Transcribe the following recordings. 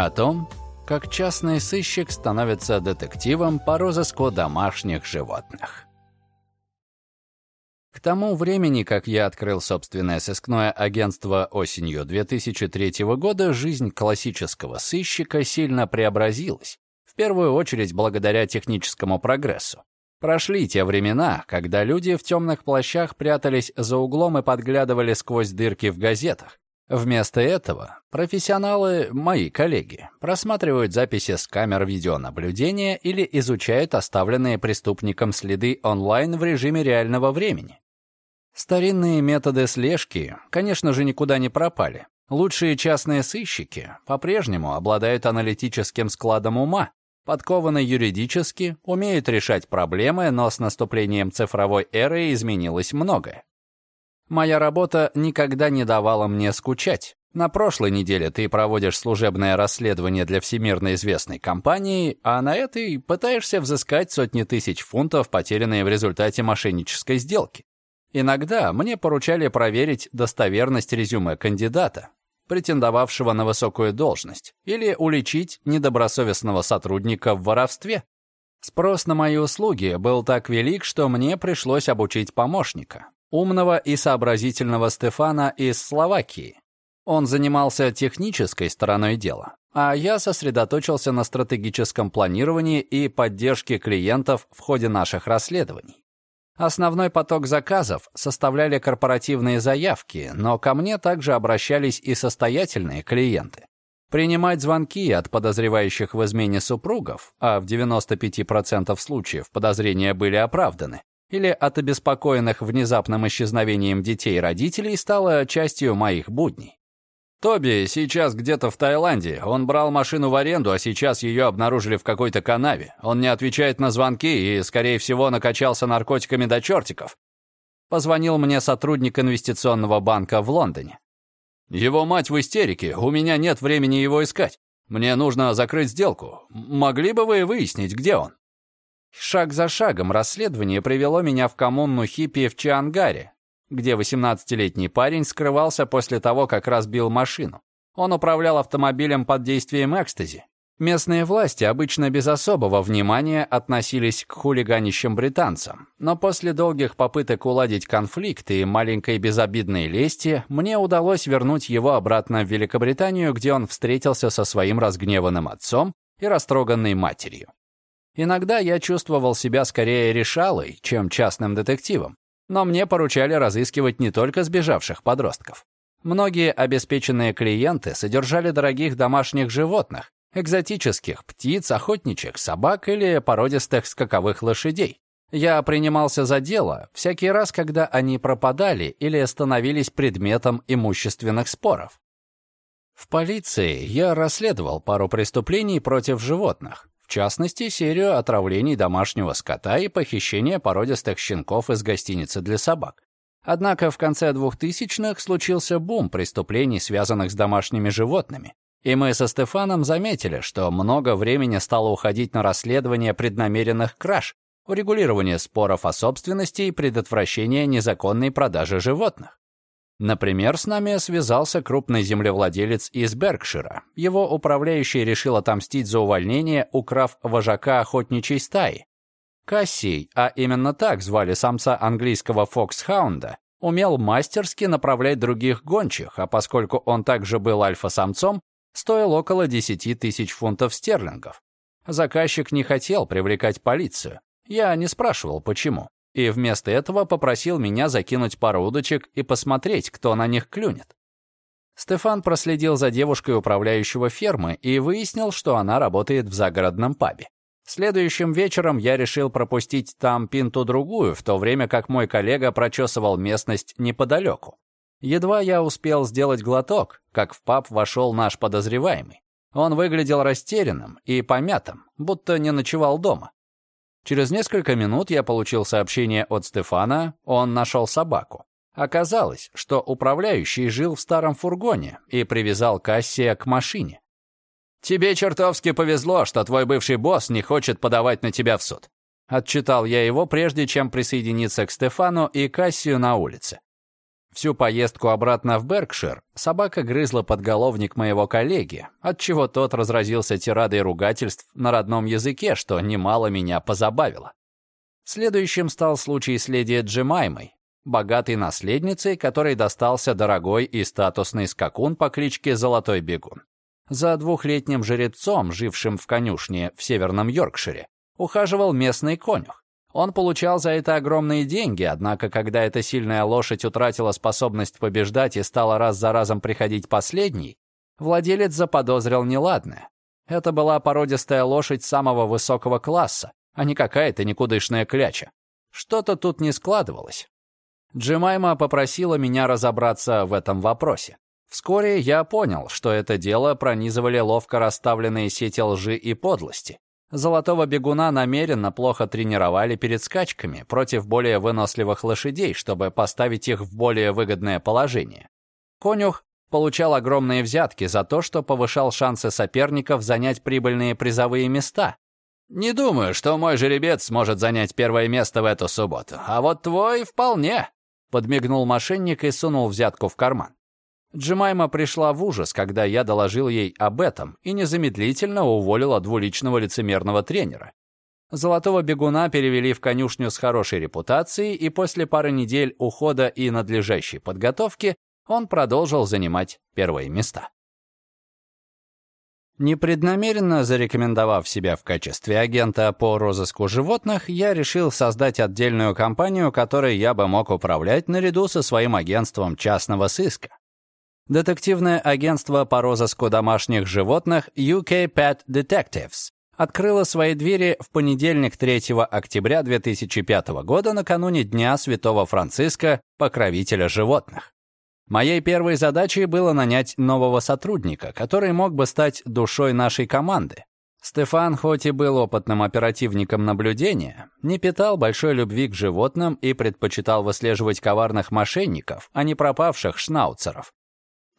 О том, как частный сыщик становится детективом по розыску домашних животных. К тому времени, как я открыл собственное сыскное агентство осенью 2003 года, жизнь классического сыщика сильно преобразилась, в первую очередь благодаря техническому прогрессу. Прошли те времена, когда люди в темных плащах прятались за углом и подглядывали сквозь дырки в газетах. Вместо этого профессионалы, мои коллеги, просматривают записи с камер видеонаблюдения или изучают оставленные преступником следы онлайн в режиме реального времени. Старинные методы слежки, конечно же, никуда не пропали. Лучшие частные сыщики по-прежнему обладают аналитическим складом ума, подкованы юридически, умеют решать проблемы, но с наступлением цифровой эры изменилось многое. Моя работа никогда не давала мне скучать. На прошлой неделе ты проводишь служебное расследование для всемирно известной компании, а на этой пытаешься взыскать сотни тысяч фунтов, потерянные в результате мошеннической сделки. Иногда мне поручали проверить достоверность резюме кандидата, претендовавшего на высокую должность, или уличить недобросовестного сотрудника в воровстве. Спрос на мои услуги был так велик, что мне пришлось обучить помощника, умного и сообразительного Стефана из Словакии. Он занимался технической стороной дела, а я сосредоточился на стратегическом планировании и поддержке клиентов в ходе наших расследований. Основной поток заказов составляли корпоративные заявки, но ко мне также обращались и состоятельные клиенты. Принимать звонки от подозревающих в измене супругов, а в 95% случаев подозрения были оправданы, или от обеспокоенных внезапным исчезновением детей родителей стало частью моих будней. Тоби сейчас где-то в Таиланде. Он брал машину в аренду, а сейчас ее обнаружили в какой-то канаве. Он не отвечает на звонки и, скорее всего, накачался наркотиками до чертиков. Позвонил мне сотрудник инвестиционного банка в Лондоне. Его мать в истерике, у меня нет времени его искать. Мне нужно закрыть сделку. Могли бы вы выяснить, где он? Шаг за шагом расследование привело меня в коммуну хиппи в Чангаре, где 18-летний парень скрывался после того, как разбил машину. Он управлял автомобилем под действием экстази. Местные власти обычно без особого внимания относились к хулиганищам британцам, но после долгих попыток уладить конфликт и маленькой безобидной лести, мне удалось вернуть его обратно в Великобританию, где он встретился со своим разгневанным отцом и растроганной матерью. Иногда я чувствовал себя скорее решалой, чем частным детективом, но мне поручали разыскивать не только сбежавших подростков. Многие обеспеченные клиенты содержали дорогих домашних животных, экзотических птиц, охотничьих собак или породистых скаковых лошадей. Я принимался за дело всякий раз, когда они пропадали или становились предметом имущественных споров. В полиции я расследовал пару преступлений против животных, в частности, серию отравлений домашнего скота и похищения породистых щенков из гостиницы для собак. Однако в конце 2000-х случился бум преступлений, связанных с домашними животными. И мы со Стефаном заметили, что много времени стало уходить на расследование преднамеренных краж, урегулирование споров о собственности и предотвращение незаконной продажи животных. Например, с нами связался крупный землевладелец из Беркшира. Его управляющий решил отомстить за увольнение, украв вожака охотничьей стаи. Кассий, а именно так звали самца английского фоксхаунда, умел мастерски направлять других гончих, а поскольку он также был альфа-самцом, стоил около 10 тысяч фунтов стерлингов. Заказчик не хотел привлекать полицию. Я не спрашивал, почему и вместо этого попросил меня закинуть пару удочек и посмотреть, кто на них клюнет. Стефан проследил за девушкой управляющего фермы и выяснил, что она работает в загородном пабе. Следующим вечером я решил пропустить там пинту-другую, в то время как мой коллега прочесывал местность неподалеку. Едва я успел сделать глоток, как в паб вошел наш подозреваемый. Он выглядел растерянным и помятым, будто не ночевал дома. Через несколько минут я получил сообщение от Стефана, он нашел собаку. Оказалось, что управляющий жил в старом фургоне и привязал Кассия к машине. «Тебе чертовски повезло, что твой бывший босс не хочет подавать на тебя в суд». Отчитал я его, прежде чем присоединиться к Стефану и Кассию на улице. Всю поездку обратно в Беркшир собака грызла подголовник моего коллеги, отчего тот разразился тирадой ругательств на родном языке, что немало меня позабавило. Следующим стал случай с леди Джемаймой, богатой наследницей, которой достался дорогой и статусный скакун по кличке Золотой Бегун. За двухлетним жеребцом, жившим в конюшне в северном Йоркшире, ухаживал местный конюх. Он получал за это огромные деньги, однако когда эта сильная лошадь утратила способность побеждать и стала раз за разом приходить последней, владелец заподозрил неладное. Это была породистая лошадь самого высокого класса, а не какая-то никудышная кляча. Что-то тут не складывалось. Джемайма попросила меня разобраться в этом вопросе. Вскоре я понял, что это дело пронизывали ловко расставленные сети лжи и подлости. Золотого бегуна намеренно плохо тренировали перед скачками против более выносливых лошадей, чтобы поставить их в более выгодное положение. Конюх получал огромные взятки за то, что повышал шансы соперников занять прибыльные призовые места. «Не думаю, что мой жеребец сможет занять первое место в эту субботу, а вот твой вполне», — подмигнул мошенник и сунул взятку в карман. Джемайма пришла в ужас, когда я доложил ей об этом и незамедлительно уволила двуличного лицемерного тренера. Золотого бегуна перевели в конюшню с хорошей репутацией, и после пары недель ухода и надлежащей подготовки он продолжил занимать первые места. Непреднамеренно зарекомендовав себя в качестве агента по розыску животных, я решил создать отдельную компанию, которой я бы мог управлять наряду со своим агентством частного сыска. Детективное агентство по розыску домашних животных UK Pet Detectives открыло свои двери в понедельник 3 октября 2005 года накануне Дня Святого Франциска, покровителя животных. Моей первой задачей было нанять нового сотрудника, который мог бы стать душой нашей команды. Стефан, хоть и был опытным оперативником наблюдения, не питал большой любви к животным и предпочитал выслеживать коварных мошенников, а не пропавших шнауцеров.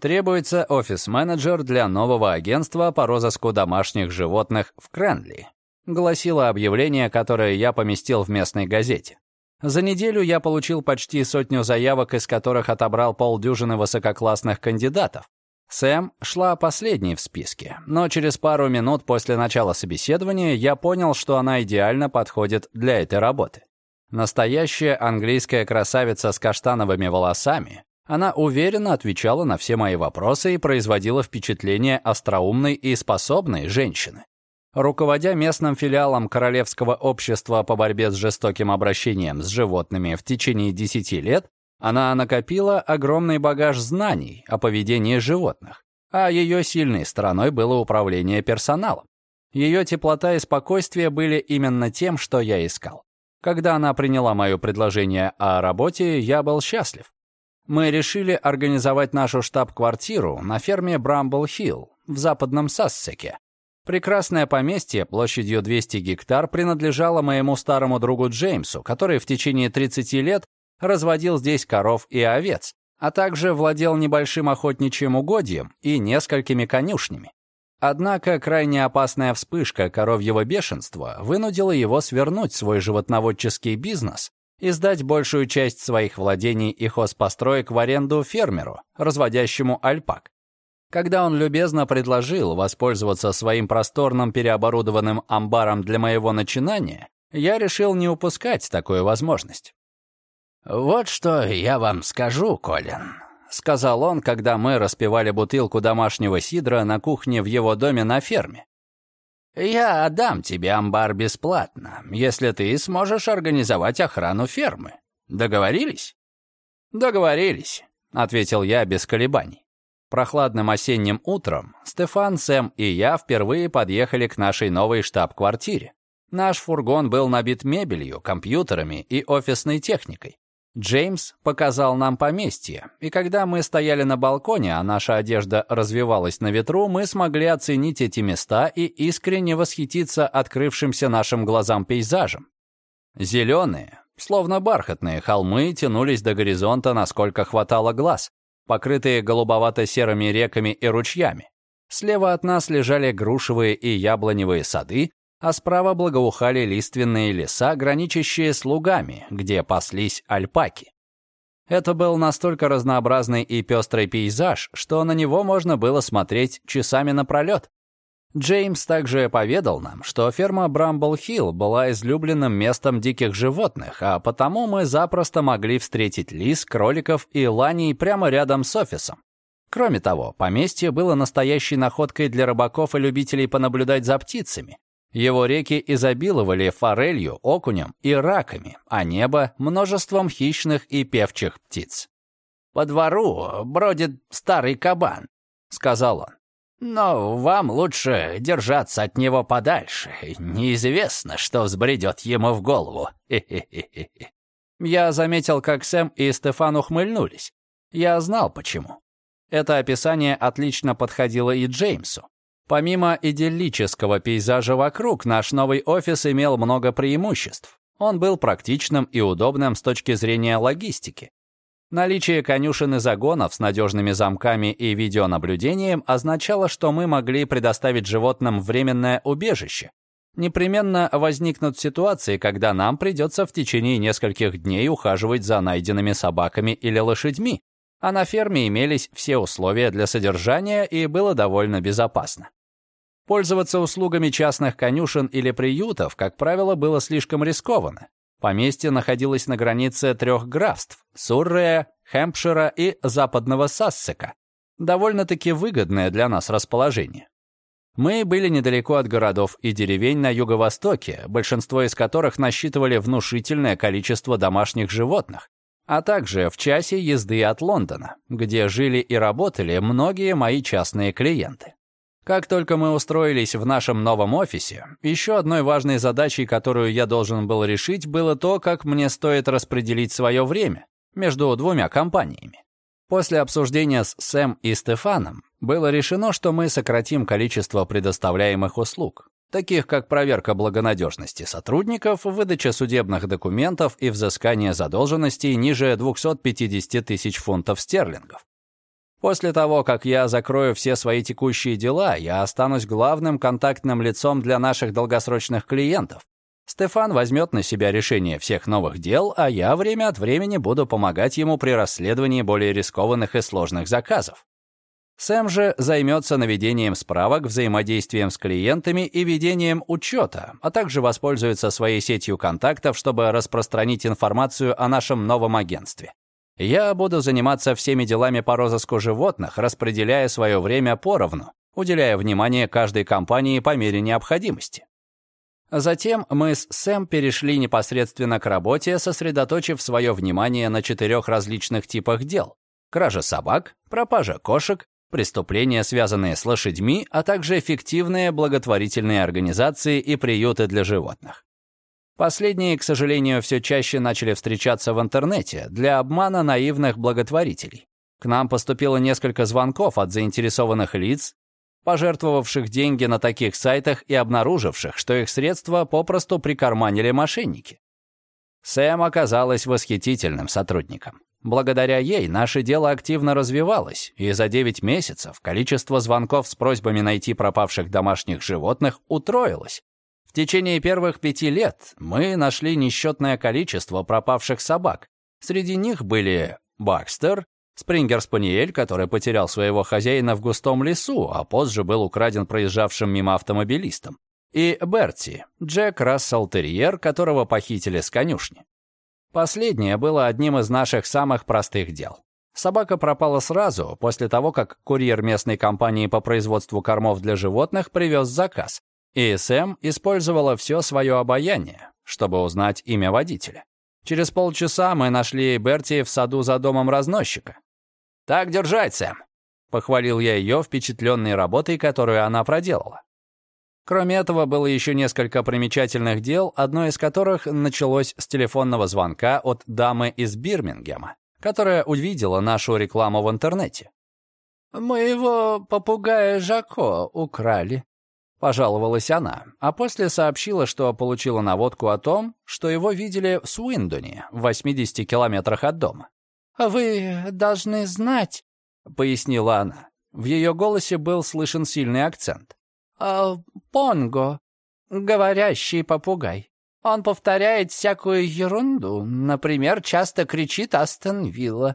Требуется офис-менеджер для нового агентства по розыску домашних животных в Кренли. Гласило объявление, которое я поместил в местной газете. За неделю я получил почти сотню заявок, из которых отобрал полдюжины высококлассных кандидатов. Сэм шла последней в списке, но через пару минут после начала собеседования я понял, что она идеально подходит для этой работы. Настоящая английская красавица с каштановыми волосами, она уверенно отвечала на все мои вопросы и производила впечатление остроумной и способной женщины. Руководя местным филиалом Королевского общества по борьбе с жестоким обращением с животными в течение 10 лет, она накопила огромный багаж знаний о поведении животных, а ее сильной стороной было управление персоналом. Ее теплота и спокойствие были именно тем, что я искал. Когда она приняла мое предложение о работе, я был счастлив мы решили организовать нашу штаб-квартиру на ферме Брамбл-Хилл в западном Сассеке. Прекрасное поместье площадью 200 гектар принадлежало моему старому другу Джеймсу, который в течение 30 лет разводил здесь коров и овец, а также владел небольшим охотничьим угодьем и несколькими конюшнями. Однако крайне опасная вспышка коровьего бешенства вынудила его свернуть свой животноводческий бизнес и сдать большую часть своих владений и хозпостроек в аренду фермеру, разводящему альпак. Когда он любезно предложил воспользоваться своим просторным переоборудованным амбаром для моего начинания, я решил не упускать такую возможность. «Вот что я вам скажу, Колин», — сказал он, когда мы распивали бутылку домашнего сидра на кухне в его доме на ферме. Я отдам тебе амбар бесплатно, если ты сможешь организовать охрану фермы. Договорились? Договорились, ответил я без колебаний. Прохладным осенним утром Стефан, Сэм и я впервые подъехали к нашей новой штаб-квартире. Наш фургон был набит мебелью, компьютерами и офисной техникой. Джеймс показал нам поместье, и когда мы стояли на балконе, а наша одежда развивалась на ветру, мы смогли оценить эти места и искренне восхититься открывшимся нашим глазам пейзажем. Зеленые, словно бархатные холмы, тянулись до горизонта, насколько хватало глаз, покрытые голубовато-серыми реками и ручьями. Слева от нас лежали грушевые и яблоневые сады, а справа благоухали лиственные леса, граничащие с лугами, где паслись альпаки. Это был настолько разнообразный и пестрый пейзаж, что на него можно было смотреть часами напролет. Джеймс также поведал нам, что ферма Брамбл-Хилл была излюбленным местом диких животных, а потому мы запросто могли встретить лис, кроликов и ланей прямо рядом с офисом. Кроме того, поместье было настоящей находкой для рыбаков и любителей понаблюдать за птицами. Его реки изобиловали форелью, окунем и раками, а небо — множеством хищных и певчих птиц. «По двору бродит старый кабан», — сказал он. «Но вам лучше держаться от него подальше. Неизвестно, что взбредет ему в голову. Я заметил, как Сэм и Стефан ухмыльнулись. Я знал, почему. Это описание отлично подходило и Джеймсу. Помимо идиллического пейзажа вокруг, наш новый офис имел много преимуществ. Он был практичным и удобным с точки зрения логистики. Наличие конюшен и загонов с надежными замками и видеонаблюдением означало, что мы могли предоставить животным временное убежище. Непременно возникнут ситуации, когда нам придется в течение нескольких дней ухаживать за найденными собаками или лошадьми, а на ферме имелись все условия для содержания и было довольно безопасно. Пользоваться услугами частных конюшен или приютов, как правило, было слишком рискованно. Поместье находилось на границе трех графств – Суррея, Хэмпшира и западного Сассека. Довольно-таки выгодное для нас расположение. Мы были недалеко от городов и деревень на юго-востоке, большинство из которых насчитывали внушительное количество домашних животных, а также в часе езды от Лондона, где жили и работали многие мои частные клиенты. Как только мы устроились в нашем новом офисе, еще одной важной задачей, которую я должен был решить, было то, как мне стоит распределить свое время между двумя компаниями. После обсуждения с Сэм и Стефаном было решено, что мы сократим количество предоставляемых услуг, таких как проверка благонадежности сотрудников, выдача судебных документов и взыскание задолженностей ниже 250 тысяч фунтов стерлингов. После того, как я закрою все свои текущие дела, я останусь главным контактным лицом для наших долгосрочных клиентов. Стефан возьмет на себя решение всех новых дел, а я время от времени буду помогать ему при расследовании более рискованных и сложных заказов. Сэм же займется наведением справок, взаимодействием с клиентами и ведением учета, а также воспользуется своей сетью контактов, чтобы распространить информацию о нашем новом агентстве. Я буду заниматься всеми делами по розыску животных, распределяя свое время поровну, уделяя внимание каждой компании по мере необходимости. Затем мы с Сэм перешли непосредственно к работе, сосредоточив свое внимание на четырех различных типах дел. Кража собак, пропажа кошек, преступления, связанные с лошадьми, а также эффективные благотворительные организации и приюты для животных. Последние, к сожалению, все чаще начали встречаться в интернете для обмана наивных благотворителей. К нам поступило несколько звонков от заинтересованных лиц, пожертвовавших деньги на таких сайтах и обнаруживших, что их средства попросту прикарманили мошенники. Сэм оказалась восхитительным сотрудником. Благодаря ей наше дело активно развивалось, и за 9 месяцев количество звонков с просьбами найти пропавших домашних животных утроилось, в течение первых пяти лет мы нашли несчетное количество пропавших собак. Среди них были Бакстер, Спрингер-спаниель, который потерял своего хозяина в густом лесу, а позже был украден проезжавшим мимо автомобилистом, и Берти, Джек Рассел-терьер, которого похитили с конюшни. Последнее было одним из наших самых простых дел. Собака пропала сразу, после того, как курьер местной компании по производству кормов для животных привез заказ, и Сэм использовала все свое обаяние, чтобы узнать имя водителя. Через полчаса мы нашли Берти в саду за домом разносчика. «Так держать, Сэм!» — похвалил я ее, впечатленной работой, которую она проделала. Кроме этого, было еще несколько примечательных дел, одно из которых началось с телефонного звонка от дамы из Бирмингема, которая увидела нашу рекламу в интернете. «Моего попугая Жако украли», Пожаловалась она, а после сообщила, что получила наводку о том, что его видели в Суиндоне, в 80 километрах от дома. «Вы должны знать», — пояснила она. В ее голосе был слышен сильный акцент. «А, «Понго, говорящий попугай. Он повторяет всякую ерунду. Например, часто кричит «Астон Вилла».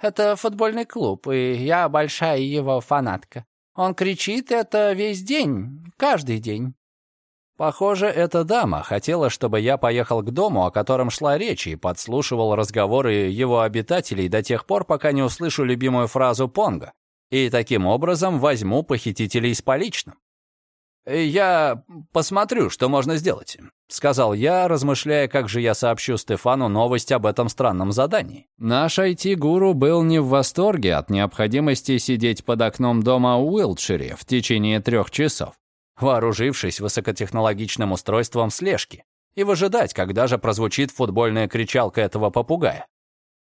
Это футбольный клуб, и я большая его фанатка. Он кричит это весь день, каждый день. Похоже, эта дама хотела, чтобы я поехал к дому, о котором шла речь, и подслушивал разговоры его обитателей до тех пор, пока не услышу любимую фразу Понга. И таким образом возьму похитителей с поличным. «Я посмотрю, что можно сделать», — сказал я, размышляя, как же я сообщу Стефану новость об этом странном задании. Наш IT-гуру был не в восторге от необходимости сидеть под окном дома Уилтшире в течение трех часов, вооружившись высокотехнологичным устройством слежки, и выжидать, когда же прозвучит футбольная кричалка этого попугая.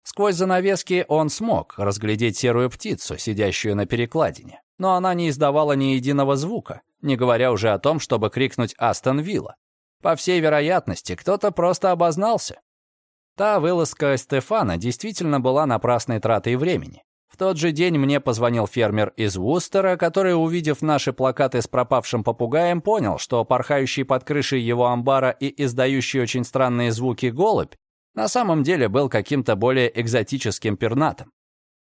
Сквозь занавески он смог разглядеть серую птицу, сидящую на перекладине, но она не издавала ни единого звука, не говоря уже о том, чтобы крикнуть «Астон Вилла». По всей вероятности, кто-то просто обознался. Та вылазка Стефана действительно была напрасной тратой времени. В тот же день мне позвонил фермер из Вустера, который, увидев наши плакаты с пропавшим попугаем, понял, что порхающий под крышей его амбара и издающий очень странные звуки голубь на самом деле был каким-то более экзотическим пернатом.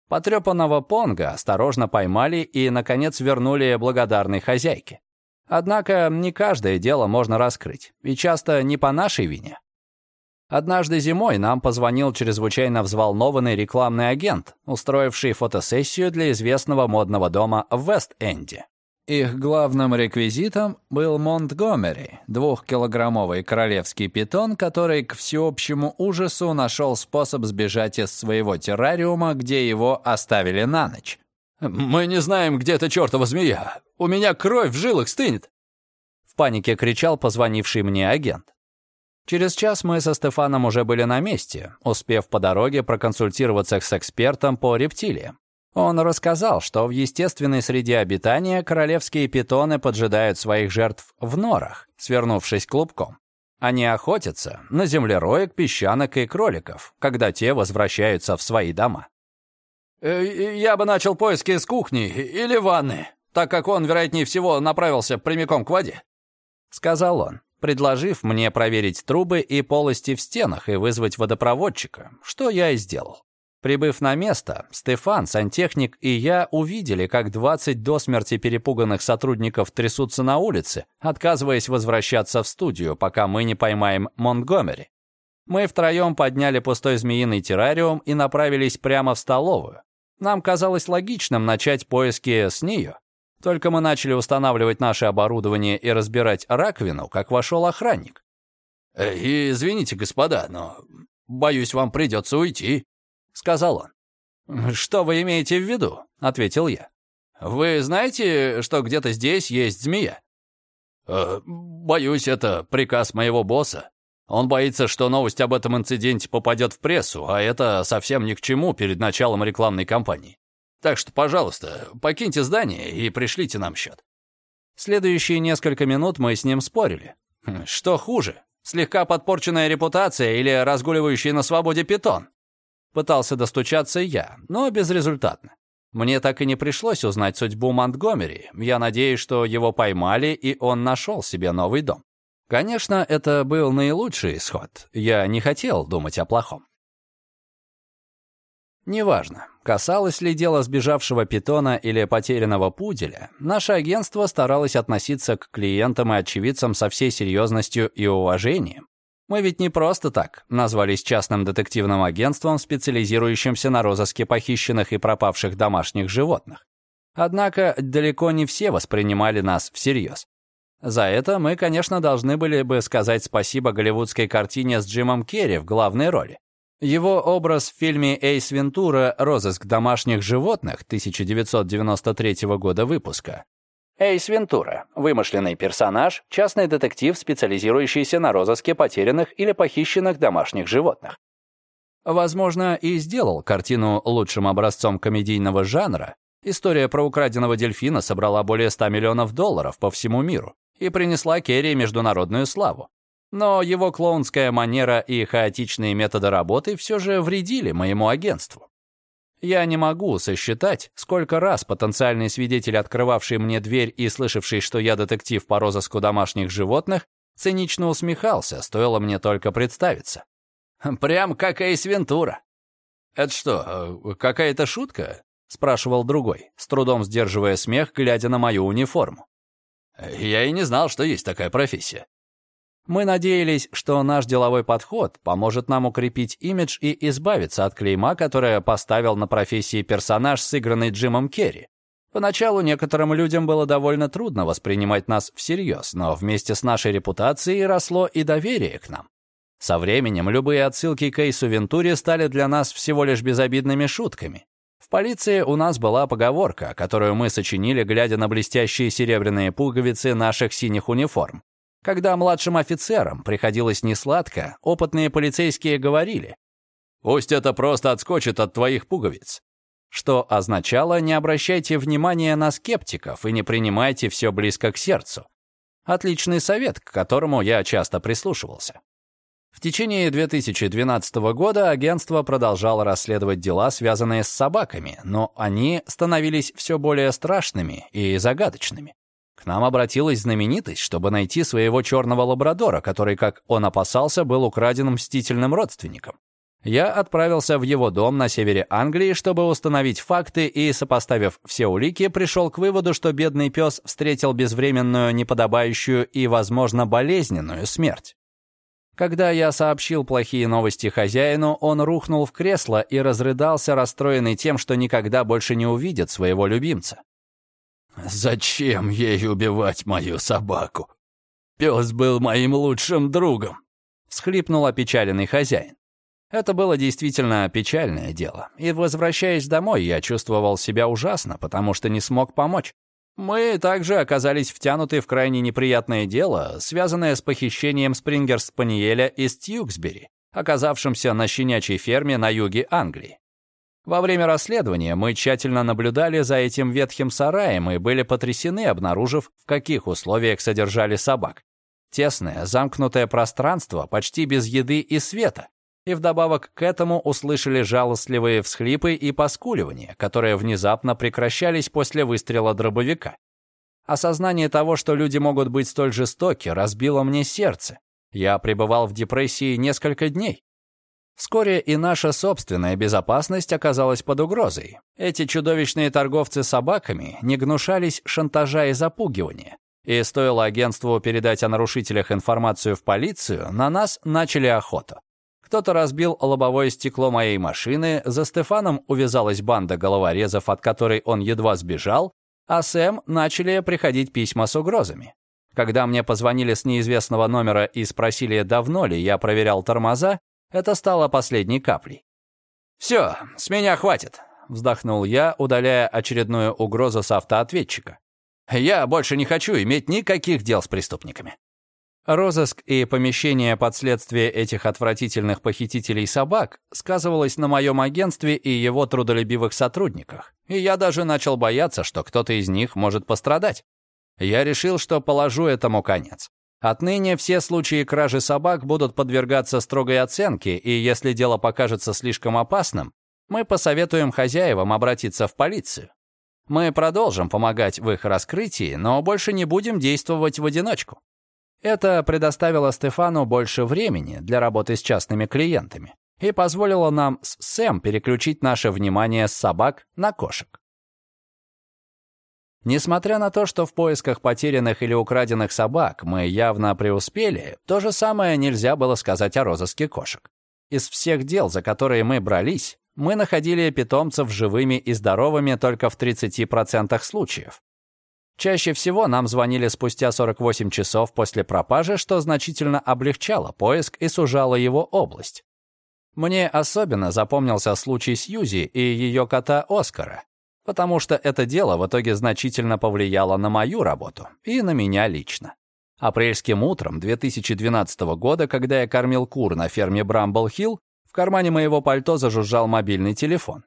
Потрепанного понга осторожно поймали и, наконец, вернули благодарной хозяйке. Однако не каждое дело можно раскрыть, и часто не по нашей вине. Однажды зимой нам позвонил чрезвычайно взволнованный рекламный агент, устроивший фотосессию для известного модного дома в Вест-Энде. Их главным реквизитом был Монтгомери, двухкилограммовый королевский питон, который к всеобщему ужасу нашел способ сбежать из своего террариума, где его оставили на ночь. «Мы не знаем, где эта чертова змея. У меня кровь в жилах стынет!» В панике кричал позвонивший мне агент. Через час мы со Стефаном уже были на месте, успев по дороге проконсультироваться с экспертом по рептилиям. Он рассказал, что в естественной среде обитания королевские питоны поджидают своих жертв в норах, свернувшись клубком. Они охотятся на землероек, песчанок и кроликов, когда те возвращаются в свои дома. Э, «Я бы начал поиски с кухни или ванны, так как он, вероятнее всего, направился прямиком к воде», — сказал он, предложив мне проверить трубы и полости в стенах и вызвать водопроводчика, что я и сделал. Прибыв на место, Стефан, сантехник и я увидели, как 20 до смерти перепуганных сотрудников трясутся на улице, отказываясь возвращаться в студию, пока мы не поймаем Монтгомери. Мы втроем подняли пустой змеиный террариум и направились прямо в столовую. Нам казалось логичным начать поиски с нее. Только мы начали устанавливать наше оборудование и разбирать раковину, как вошел охранник. «Э, «Извините, господа, но, боюсь, вам придется уйти», — сказал он. «Что вы имеете в виду?» — ответил я. «Вы знаете, что где-то здесь есть змея?» э, «Боюсь, это приказ моего босса. Он боится, что новость об этом инциденте попадет в прессу, а это совсем ни к чему перед началом рекламной кампании. Так что, пожалуйста, покиньте здание и пришлите нам счет. Следующие несколько минут мы с ним спорили. Хм, что хуже, слегка подпорченная репутация или разгуливающий на свободе питон? Пытался достучаться я, но безрезультатно. Мне так и не пришлось узнать судьбу Монтгомери. Я надеюсь, что его поймали, и он нашел себе новый дом. Конечно, это был наилучший исход. Я не хотел думать о плохом. Неважно, касалось ли дело сбежавшего питона или потерянного пуделя, наше агентство старалось относиться к клиентам и очевидцам со всей серьезностью и уважением. Мы ведь не просто так назвались частным детективным агентством, специализирующимся на розыске похищенных и пропавших домашних животных. Однако далеко не все воспринимали нас всерьез. За это мы, конечно, должны были бы сказать спасибо голливудской картине с Джимом Керри в главной роли. Его образ в фильме «Эйс Вентура. Розыск домашних животных» 1993 года выпуска. Эйс Вентура – вымышленный персонаж, частный детектив, специализирующийся на розыске потерянных или похищенных домашних животных. Возможно, и сделал картину лучшим образцом комедийного жанра. История про украденного дельфина собрала более 100 миллионов долларов по всему миру и принесла Керри международную славу. Но его клоунская манера и хаотичные методы работы все же вредили моему агентству. Я не могу сосчитать, сколько раз потенциальный свидетель, открывавший мне дверь и слышавший, что я детектив по розыску домашних животных, Цинично усмехался, стоило мне только представиться. «Прям как Эйс Вентура». «Это что, э, какая-то шутка?» — спрашивал другой, с трудом сдерживая смех, глядя на мою униформу. «Я и не знал, что есть такая профессия». Мы надеялись, что наш деловой подход поможет нам укрепить имидж и избавиться от клейма, которое поставил на профессии персонаж, сыгранный Джимом Керри. Поначалу некоторым людям было довольно трудно воспринимать нас всерьез, но вместе с нашей репутацией росло и доверие к нам. Со временем любые отсылки к Эйсу Вентуре стали для нас всего лишь безобидными шутками. В полиции у нас была поговорка, которую мы сочинили, глядя на блестящие серебряные пуговицы наших синих униформ. Когда младшим офицерам приходилось несладко, опытные полицейские говорили, «Пусть это просто отскочит от твоих пуговиц», что означало «не обращайте внимания на скептиков и не принимайте все близко к сердцу». Отличный совет, к которому я часто прислушивался. В течение 2012 года агентство продолжало расследовать дела, связанные с собаками, но они становились все более страшными и загадочными. К нам обратилась знаменитость, чтобы найти своего черного лабрадора, который, как он опасался, был украден мстительным родственником. Я отправился в его дом на севере Англии, чтобы установить факты и, сопоставив все улики, пришел к выводу, что бедный пес встретил безвременную, неподобающую и, возможно, болезненную смерть. Когда я сообщил плохие новости хозяину, он рухнул в кресло и разрыдался, расстроенный тем, что никогда больше не увидит своего любимца. Зачем ей убивать мою собаку? Пес был моим лучшим другом. Всхлипнул опечаленный хозяин. Это было действительно печальное дело. И, возвращаясь домой, я чувствовал себя ужасно, потому что не смог помочь. Мы также оказались втянуты в крайне неприятное дело, связанное с похищением спрингер-спаниеля из Тьюксбери, оказавшимся на щенячьей ферме на юге Англии. Во время расследования мы тщательно наблюдали за этим ветхим сараем и были потрясены, обнаружив, в каких условиях содержали собак. Тесное, замкнутое пространство, почти без еды и света. И вдобавок к этому услышали жалостливые всхлипы и поскуливания, которые внезапно прекращались после выстрела дробовика. Осознание того, что люди могут быть столь жестоки, разбило мне сердце. Я пребывал в депрессии несколько дней. Вскоре и наша собственная безопасность оказалась под угрозой. Эти чудовищные торговцы собаками не гнушались шантажа и запугивания. И стоило агентству передать о нарушителях информацию в полицию, на нас начали охоту. Кто-то разбил лобовое стекло моей машины, за Стефаном увязалась банда головорезов, от которой он едва сбежал, а Сэм начали приходить письма с угрозами. Когда мне позвонили с неизвестного номера и спросили, давно ли я проверял тормоза, это стало последней каплей. «Все, с меня хватит», — вздохнул я, удаляя очередную угрозу с автоответчика. «Я больше не хочу иметь никаких дел с преступниками». Розыск и помещение под следствие этих отвратительных похитителей собак сказывалось на моем агентстве и его трудолюбивых сотрудниках, и я даже начал бояться, что кто-то из них может пострадать. Я решил, что положу этому конец. Отныне все случаи кражи собак будут подвергаться строгой оценке, и если дело покажется слишком опасным, мы посоветуем хозяевам обратиться в полицию. Мы продолжим помогать в их раскрытии, но больше не будем действовать в одиночку. Это предоставило Стефану больше времени для работы с частными клиентами и позволило нам с Сэм переключить наше внимание с собак на кошек. Несмотря на то, что в поисках потерянных или украденных собак мы явно преуспели, то же самое нельзя было сказать о розыске кошек. Из всех дел, за которые мы брались, мы находили питомцев живыми и здоровыми только в 30% случаев. Чаще всего нам звонили спустя 48 часов после пропажи, что значительно облегчало поиск и сужало его область. Мне особенно запомнился случай Сьюзи и ее кота Оскара, потому что это дело в итоге значительно повлияло на мою работу и на меня лично. Апрельским утром 2012 года, когда я кормил кур на ферме Брамбл-Хилл, в кармане моего пальто зажужжал мобильный телефон.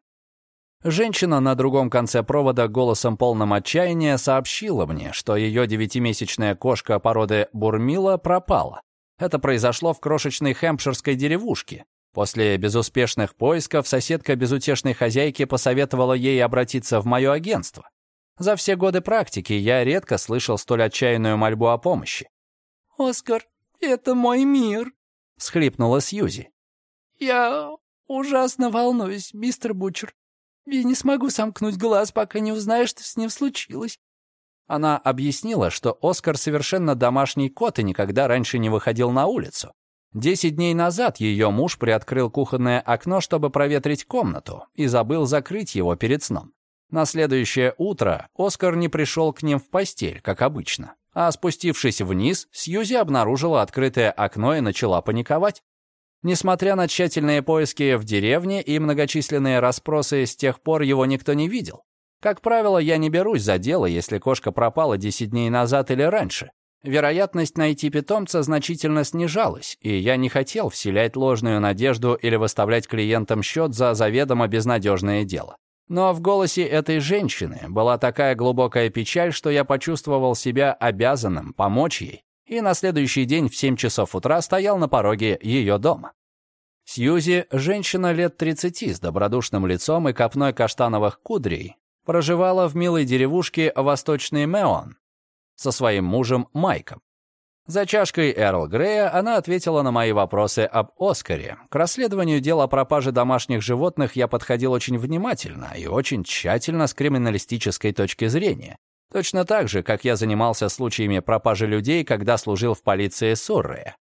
Женщина на другом конце провода голосом полным отчаяния сообщила мне, что ее девятимесячная кошка породы Бурмила пропала. Это произошло в крошечной хэмпширской деревушке, После безуспешных поисков соседка безутешной хозяйки посоветовала ей обратиться в мое агентство. За все годы практики я редко слышал столь отчаянную мольбу о помощи. «Оскар, это мой мир», — схлипнула Сьюзи. «Я ужасно волнуюсь, мистер Бучер. Я не смогу сомкнуть глаз, пока не узнаю, что с ним случилось». Она объяснила, что Оскар совершенно домашний кот и никогда раньше не выходил на улицу. Десять дней назад ее муж приоткрыл кухонное окно, чтобы проветрить комнату, и забыл закрыть его перед сном. На следующее утро Оскар не пришел к ним в постель, как обычно. А спустившись вниз, Сьюзи обнаружила открытое окно и начала паниковать. Несмотря на тщательные поиски в деревне и многочисленные расспросы, с тех пор его никто не видел. Как правило, я не берусь за дело, если кошка пропала 10 дней назад или раньше. Вероятность найти питомца значительно снижалась, и я не хотел вселять ложную надежду или выставлять клиентам счет за заведомо безнадежное дело. Но в голосе этой женщины была такая глубокая печаль, что я почувствовал себя обязанным помочь ей, и на следующий день в 7 часов утра стоял на пороге ее дома. Сьюзи, женщина лет 30 с добродушным лицом и копной каштановых кудрей, проживала в милой деревушке Восточный Меон со своим мужем Майком. За чашкой Эрл Грея она ответила на мои вопросы об Оскаре. К расследованию дела о пропаже домашних животных я подходил очень внимательно и очень тщательно с криминалистической точки зрения. Точно так же, как я занимался случаями пропажи людей, когда служил в полиции Суррея.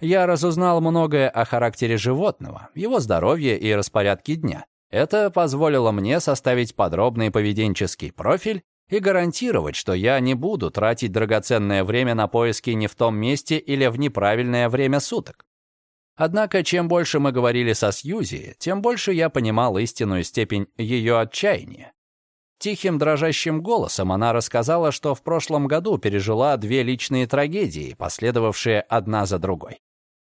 Я разузнал многое о характере животного, его здоровье и распорядке дня. Это позволило мне составить подробный поведенческий профиль и гарантировать, что я не буду тратить драгоценное время на поиски не в том месте или в неправильное время суток. Однако, чем больше мы говорили со Сьюзи, тем больше я понимал истинную степень ее отчаяния. Тихим дрожащим голосом она рассказала, что в прошлом году пережила две личные трагедии, последовавшие одна за другой.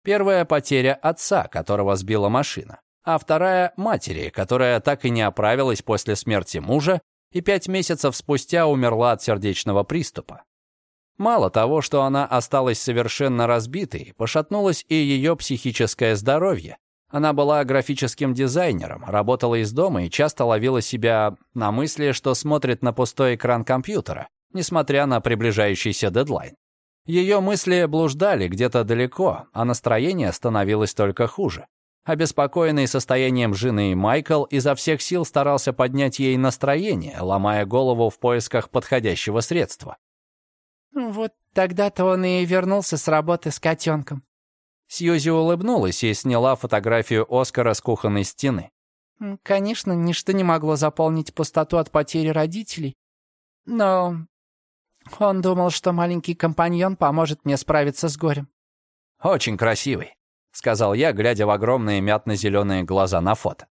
Первая — потеря отца, которого сбила машина, а вторая — матери, которая так и не оправилась после смерти мужа и пять месяцев спустя умерла от сердечного приступа. Мало того, что она осталась совершенно разбитой, пошатнулось и ее психическое здоровье. Она была графическим дизайнером, работала из дома и часто ловила себя на мысли, что смотрит на пустой экран компьютера, несмотря на приближающийся дедлайн. Ее мысли блуждали где-то далеко, а настроение становилось только хуже. Обеспокоенный состоянием жены Майкл изо всех сил старался поднять ей настроение, ломая голову в поисках подходящего средства. «Вот тогда-то он и вернулся с работы с котенком». Сьюзи улыбнулась и сняла фотографию Оскара с кухонной стены. «Конечно, ничто не могло заполнить пустоту от потери родителей. Но он думал, что маленький компаньон поможет мне справиться с горем». «Очень красивый сказал я, глядя в огромные мятно-зеленые глаза на фото.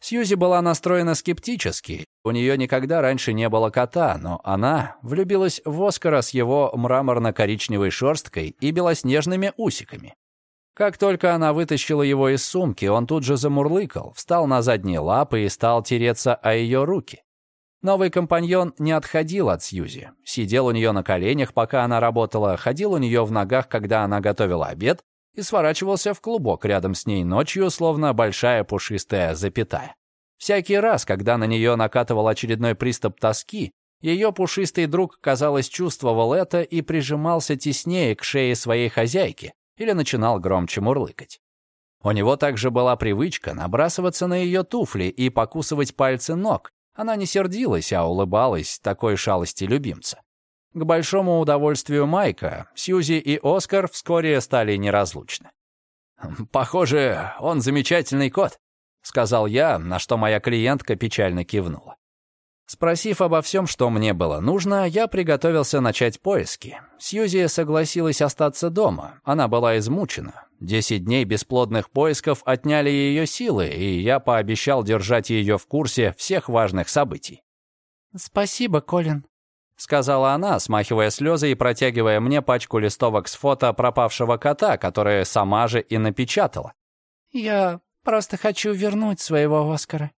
Сьюзи была настроена скептически. У нее никогда раньше не было кота, но она влюбилась в Оскара с его мраморно-коричневой шерсткой и белоснежными усиками. Как только она вытащила его из сумки, он тут же замурлыкал, встал на задние лапы и стал тереться о ее руки. Новый компаньон не отходил от Сьюзи. Сидел у нее на коленях, пока она работала, ходил у нее в ногах, когда она готовила обед, и сворачивался в клубок рядом с ней ночью, словно большая пушистая запятая. Всякий раз, когда на нее накатывал очередной приступ тоски, ее пушистый друг, казалось, чувствовал это и прижимался теснее к шее своей хозяйки или начинал громче мурлыкать. У него также была привычка набрасываться на ее туфли и покусывать пальцы ног. Она не сердилась, а улыбалась такой шалости любимца. К большому удовольствию Майка, Сьюзи и Оскар вскоре стали неразлучны. «Похоже, он замечательный кот», — сказал я, на что моя клиентка печально кивнула. Спросив обо всем, что мне было нужно, я приготовился начать поиски. Сьюзи согласилась остаться дома. Она была измучена. Десять дней бесплодных поисков отняли ее силы, и я пообещал держать ее в курсе всех важных событий. «Спасибо, Колин», — сказала она, смахивая слезы и протягивая мне пачку листовок с фото пропавшего кота, которые сама же и напечатала. «Я просто хочу вернуть своего Оскара.